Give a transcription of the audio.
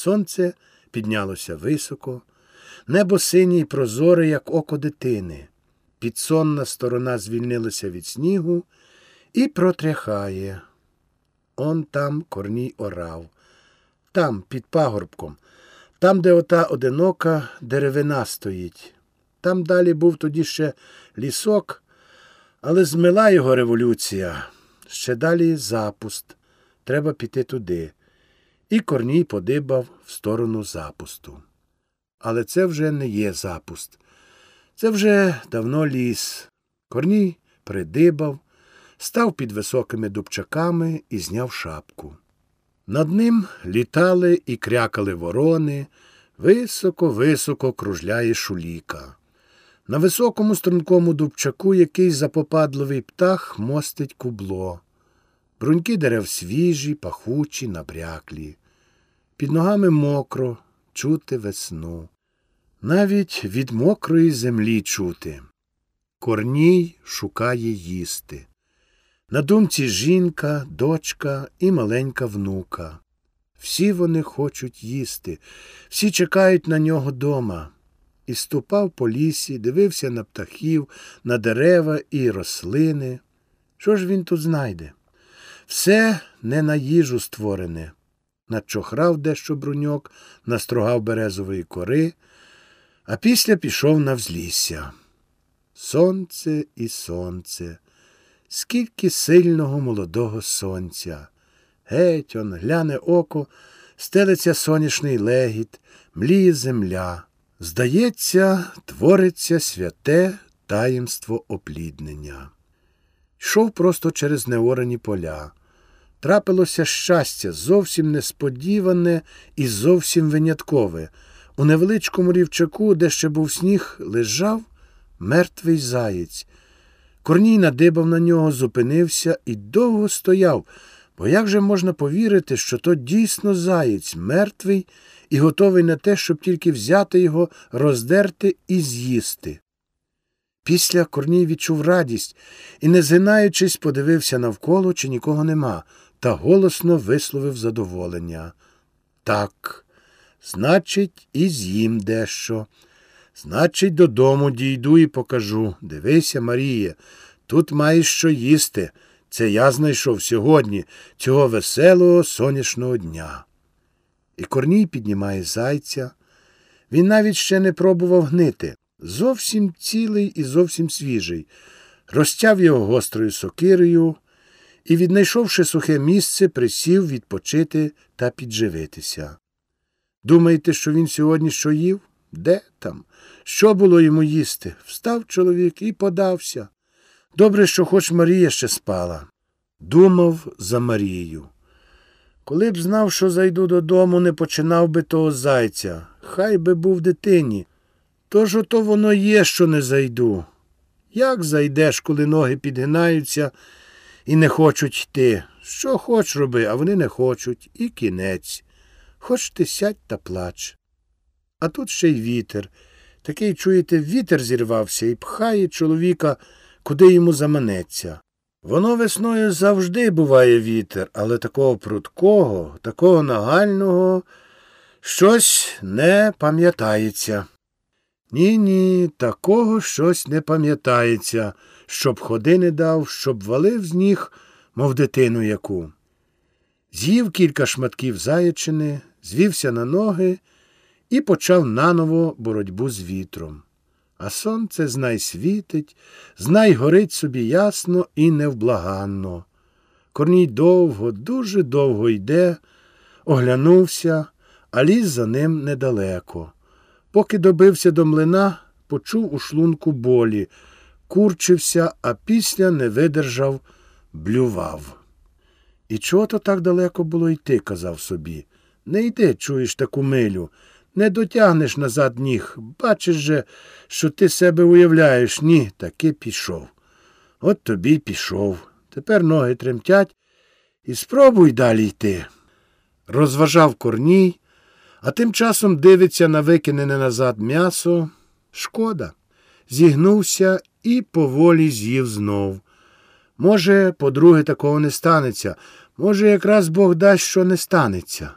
Сонце піднялося високо, небо синє й прозоре, як око дитини. Підсонна сторона звільнилася від снігу і протряхає. Он там корній орав, там, під пагорбком, там, де ота одинока деревина стоїть. Там далі був тоді ще лісок, але змила його революція. Ще далі запуст. Треба піти туди. І Корній подибав в сторону запусту. Але це вже не є запуст. Це вже давно ліс. Корній придибав, став під високими дубчаками і зняв шапку. Над ним літали і крякали ворони, високо-високо кружляє шуліка. На високому стрункому дубчаку якийсь запопадливий птах мостить кубло. Бруньки дерев свіжі, пахучі, набряклі. Під ногами мокро, чути весну. Навіть від мокрої землі чути. Корній шукає їсти. На думці жінка, дочка і маленька внука. Всі вони хочуть їсти, всі чекають на нього дома. І ступав по лісі, дивився на птахів, на дерева і рослини. Що ж він тут знайде? Все не на їжу створене. Начохрав дещо бруньок, настрогав березової кори, а після пішов на взлісся. Сонце і сонце, скільки сильного молодого сонця. Геть он, гляне око, стелиться сонячний легіт, мліє земля. Здається, твориться святе таїмство опліднення. Йшов просто через неорані поля. Трапилося щастя зовсім несподіване і зовсім виняткове. У невеличкому рівчаку, де ще був сніг, лежав мертвий заєць. Корній надибав на нього, зупинився і довго стояв, бо як же можна повірити, що то дійсно заєць, мертвий і готовий на те, щоб тільки взяти його, роздерти і з'їсти. Після Корній відчув радість і, не згинаючись, подивився навколо, чи нікого нема, та голосно висловив задоволення. Так, значить, і з'їм дещо. Значить, додому дійду і покажу. Дивися, Маріє, тут маєш що їсти. Це я знайшов сьогодні, цього веселого сонячного дня. І Корній піднімає зайця. Він навіть ще не пробував гнити. Зовсім цілий і зовсім свіжий. Розтяв його гострою сокирою і, віднайшовши сухе місце, присів відпочити та підживитися. Думаєте, що він сьогодні що їв? Де там? Що було йому їсти? Встав чоловік і подався. Добре, що хоч Марія ще спала. Думав за Марією. Коли б знав, що зайду додому, не починав би того зайця. Хай би був дитині. Тож ото воно є, що не зайду. Як зайдеш, коли ноги підгинаються і не хочуть йти? Що хоч роби, а вони не хочуть, і кінець. Хоч ти сядь та плач. А тут ще й вітер. Такий, чуєте, вітер зірвався і пхає чоловіка, куди йому заманеться. Воно весною завжди буває вітер, але такого прудкого, такого нагального щось не пам'ятається. Ні, ні, такого щось не пам'ятається, щоб ходи не дав, щоб валив з ніг, мов дитину яку. З'їв кілька шматків заячини, звівся на ноги і почав наново боротьбу з вітром. А сонце знай світить, знай горить собі ясно і невблаганно. Корній довго, дуже довго йде, оглянувся, а ліс за ним недалеко. Поки добився до млина, почув у шлунку болі, курчився, а після не видержав, блював. І чого то так далеко було йти, казав собі. Не йди, чуєш таку милю, не дотягнеш назад ніг. Бачиш же, що ти себе уявляєш, ні, таки пішов. От тобі й пішов. Тепер ноги тремтять і спробуй далі йти. Розважав корній, а тим часом дивиться на викинене назад м'ясо. Шкода. Зігнувся і поволі з'їв знов. Може, по-друге, такого не станеться. Може, якраз Бог дасть, що не станеться.